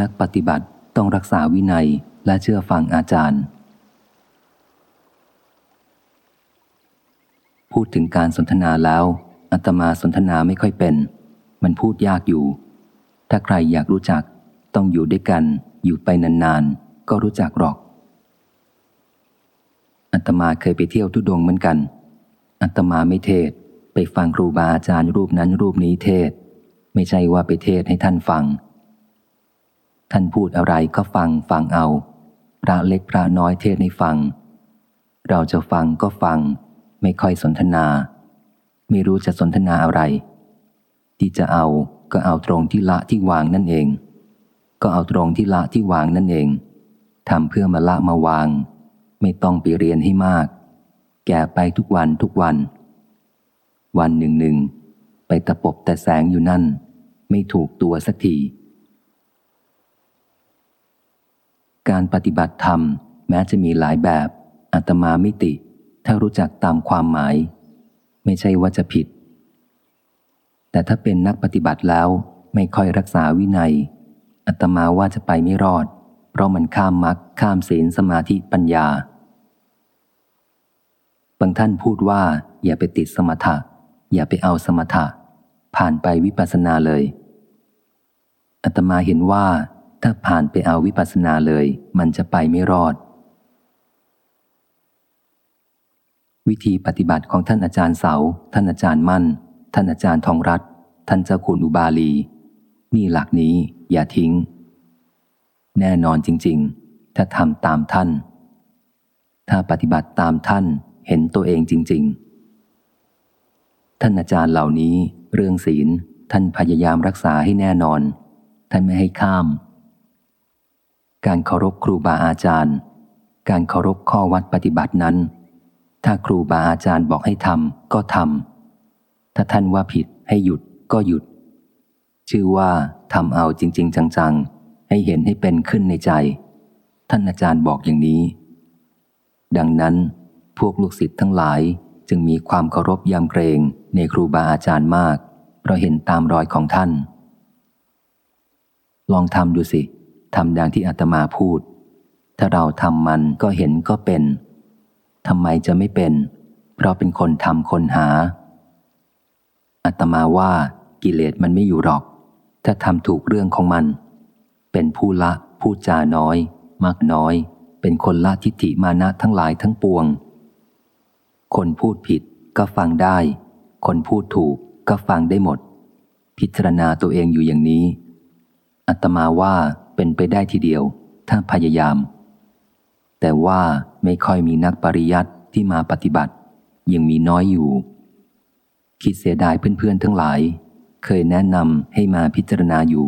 นักปฏิบัติต้องรักษาวินัยและเชื่อฟังอาจารย์ พูดถึงการสนทนาแล้วอาตมาสนทนาไม่ค่อยเป็น มันพูดยากอยู่ ถ้าใครอยากรู้จักต้องอยู่ด้วยกัน อยู่ไปนานๆ ก็รู้จักหรอกอาตมาเคยไปเที่ยวทุดงเหมือนกันอาตมาไม่เทศ ไปฟังครูบาอาจารย์รูปนั้นรูปนี้เทศ ไม่ใช่ว่าไปเทศให้ท่านฟัง ท่านพูดอะไรก็ฟังฟังเอา พระเล็กพระน้อยเทศให้ฟัง เราจะฟังก็ฟัง ไม่ค่อยสนทนา ไม่รู้จะสนทนาอะไร ที่จะเอาก็เอาตรงที่ละที่วางนั่นเอง ก็เอาตรงที่ละที่วางนั่นเองทำเพื่อมาละมาวาง ไม่ต้องไปเรียนให้มาก แก่ไปทุกวันทุกวัน วันหนึ่งหนึ่งไปตะปบแต่แสงอยู่นั่น ไม่ถูกตัวสักที การปฏิบัติธรรม แม้จะมีหลายแบบอาตมาม่ติ ถ้ารู้จักตามความหมาย ไม่ใช่ว่าจะผิด แต่ถ้าเป็นนักปฏิบัติแล้วไม่ค่อยรักษาวินัยอาตมาว่าจะไปไม่รอด เพราะมันข้ามมรรคข้ามศีลสมาธิปัญญา บางท่านพูดว่า อย่าไปติดสมถะ อย่าไปเอาสมถะ ผ่านไปวิปัสสนาเลยอาตมาเห็นว่า ถ้าผ่านไปเอาวิปัสสนาเลย มันจะไปไม่รอด วิธีปฏิบัติของท่านอาจารย์เสา ท่านอาจารย์มั่น ท่านอาจารย์ทองรัตท่านเจ้าคุณอุบาลี นี่หลักนี้อย่าทิ้ง แน่นอนจริง ๆ ถ้าทำตามท่าน ถ้าปฏิบัติตามท่านเห็นตัวเองจริง ๆ ท่านอาจารย์เหล่านี้ เรื่องศีล ท่านพยายามรักษาให้แน่นอน ท่านไม่ให้ข้าม การเคารพครูบาอาจารย์ การเคารพข้อวัดปฏิบัตินั้น ถ้าครูบาอาจารย์บอกให้ทำก็ทำถ้าท่านว่าผิดให้หยุดก็หยุด ชื่อว่าทำเอาจริง ๆ จังๆ ให้เห็นให้เป็นขึ้นในใจ ท่านอาจารย์บอกอย่างนี้ ดังนั้น พวกลูกศิษย์ทั้งหลายจึงมีความเคารพยำเกรงในครูบาอาจารย์มาก เพราะเห็นตามรอยของท่าน ลองทำดูสิ ทำดังที่อาตมาพูด ถ้าเราทำมันก็เห็นก็เป็นทำไมจะไม่เป็น เพราะเป็นคนทำคนหาอาตมาว่ากิเลสมันไม่อยู่หรอก ถ้าทำถูกเรื่องของมัน เป็นผู้ละผู้จาน้อย มากน้อย เป็นคนละทิฏฐิมานะทั้งหลายทั้งปวง คนพูดผิดก็ฟังได้ คนพูดถูกก็ฟังได้หมด พิจารณาตัวเองอยู่อย่างนี้อาตมาว่า เป็นไปได้ทีเดียว ถ้าพยายาม แต่ว่าไม่ค่อยมีนักปริยัติที่มาปฏิบัติ ยังมีน้อยอยู่ คิดเสียดายเพื่อนๆทั้งหลาย เคยแนะนำให้มาพิจารณาอยู่